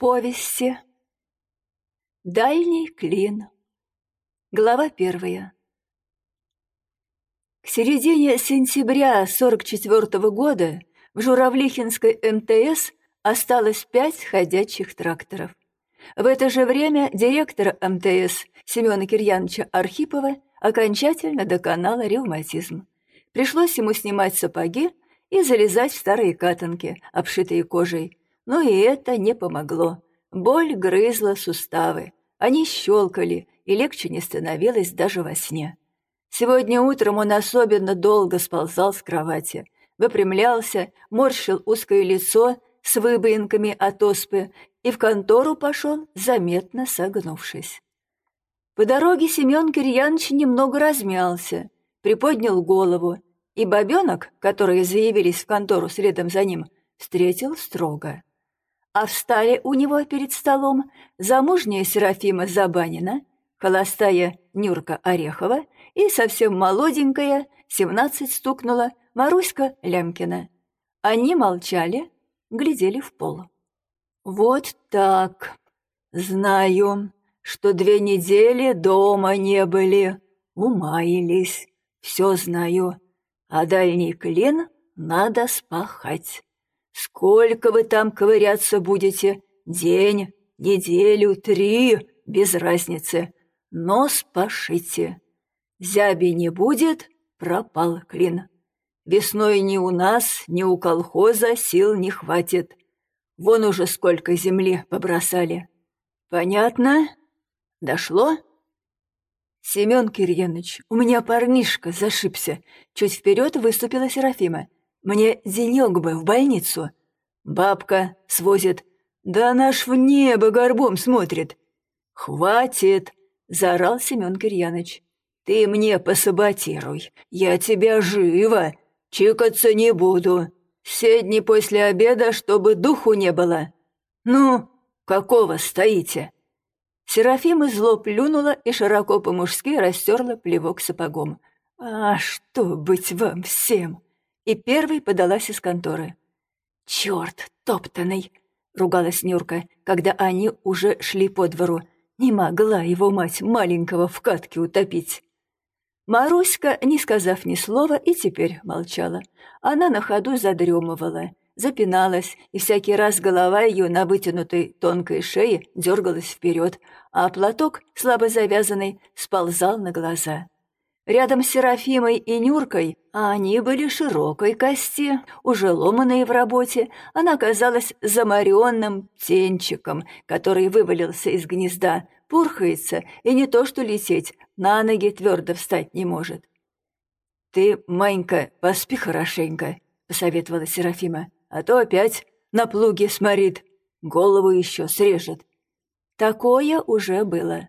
Повести. Дальний клин. Глава первая. К середине сентября 44 -го года в Журавлихинской МТС осталось пять ходячих тракторов. В это же время директор МТС Семена Кирьяновича Архипова окончательно доконала ревматизм. Пришлось ему снимать сапоги и залезать в старые катанки, обшитые кожей, но и это не помогло. Боль грызла суставы. Они щелкали, и легче не становилось даже во сне. Сегодня утром он особенно долго сползал с кровати, выпрямлялся, морщил узкое лицо с выбоинками от оспы и в контору пошел, заметно согнувшись. По дороге Семен Кирьянович немного размялся, приподнял голову, и бабенок, которые заявились в контору следом за ним, встретил строго а встали у него перед столом замужняя Серафима Забанина, холостая Нюрка Орехова и совсем молоденькая, семнадцать стукнула, Маруська Лямкина. Они молчали, глядели в пол. «Вот так. Знаю, что две недели дома не были, умаялись, все знаю, а дальний клин надо спахать». Сколько вы там ковыряться будете? День, неделю, три, без разницы. Но спашите. Зяби не будет, пропал клин. Весной ни у нас, ни у колхоза сил не хватит. Вон уже сколько земли побросали. Понятно? Дошло? Семен Кирьяныч, у меня парнишка зашибся. Чуть вперед выступила Серафима. Мне денек бы в больницу. Бабка свозит. Да наш в небо горбом смотрит. Хватит, заорал Семен Кирьяныч. Ты мне посаботируй. Я тебя живо. Чикаться не буду. Седни после обеда, чтобы духу не было. Ну, какого стоите? Серафима зло плюнула и широко по-мужски растерла плевок сапогом. «А что быть вам всем?» И первой подалась из конторы. «Чёрт, топтаный!» — ругалась Нюрка, когда они уже шли по двору. Не могла его мать маленького в катке утопить. Маруська, не сказав ни слова, и теперь молчала. Она на ходу задремывала, запиналась, и всякий раз голова ее на вытянутой тонкой шее дергалась вперед, а платок, слабо завязанный, сползал на глаза. Рядом с Серафимой и Нюркой, а они были широкой кости, уже ломаные в работе, она казалась замаренным птенчиком, который вывалился из гнезда, пурхается и не то что лететь, на ноги твердо встать не может. «Ты, Манька, поспи хорошенько», — посоветовала Серафима, «а то опять на плуге сморит, голову еще срежет». Такое уже было.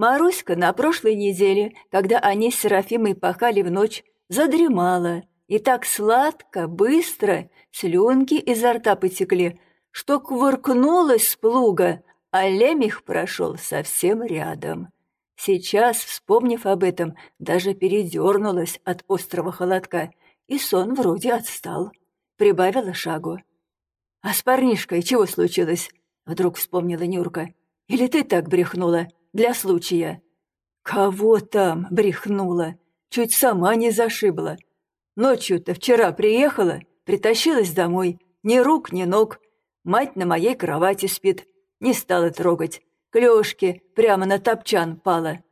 Маруська на прошлой неделе, когда они с Серафимой пахали в ночь, задремала, и так сладко, быстро, слюнки изо рта потекли, что кувыркнулась с плуга, а лемех прошел совсем рядом. Сейчас, вспомнив об этом, даже передернулась от острого холодка, и сон вроде отстал. Прибавила шагу. «А с парнишкой чего случилось?» — вдруг вспомнила Нюрка. «Или ты так брехнула?» Для случая. Кого там брехнула? Чуть сама не зашибла. Ночью-то вчера приехала, притащилась домой. Ни рук, ни ног. Мать на моей кровати спит. Не стала трогать. Клёшки прямо на топчан пала.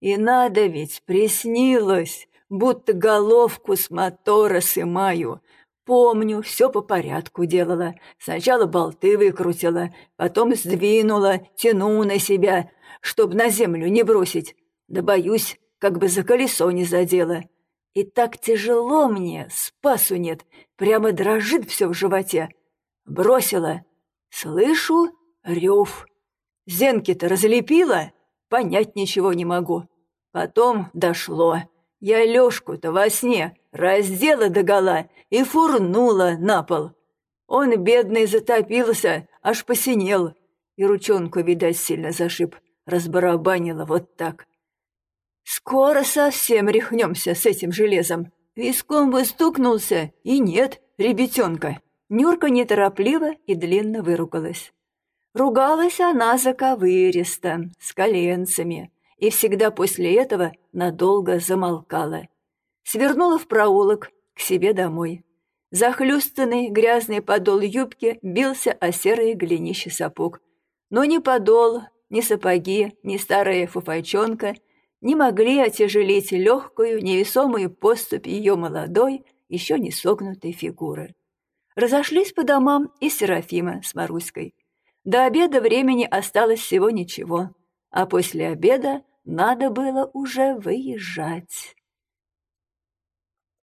И надо ведь приснилось, будто головку с мотора сымаю. Помню, все по порядку делала. Сначала болты выкрутила, потом сдвинула, тяну на себя, чтоб на землю не бросить. Да боюсь, как бы за колесо не задело. И так тяжело мне, спасу нет, прямо дрожит все в животе. Бросила. Слышу рев. Зенки-то разлепила, понять ничего не могу. Потом дошло. Я Лёшку-то во сне раздела догола и фурнула на пол. Он, бедный, затопился, аж посинел, и ручонку, видать, сильно зашиб разбарабанила вот так. Скоро совсем рехнемся с этим железом. Виском бы стукнулся, и нет, ребятенка. Нюрка неторопливо и длинно выругалась. Ругалась она заковыристо, с коленцами, и всегда после этого надолго замолкала. Свернула в проулок к себе домой. Захлюстанный грязный подол юбки бился о серые глинище сапог. Но ни подол, ни сапоги, ни старая фуфайчонка не могли отяжелить легкую, невесомую поступь ее молодой, еще не согнутой фигуры. Разошлись по домам и Серафима с Маруськой. До обеда времени осталось всего ничего, а после обеда надо было уже выезжать.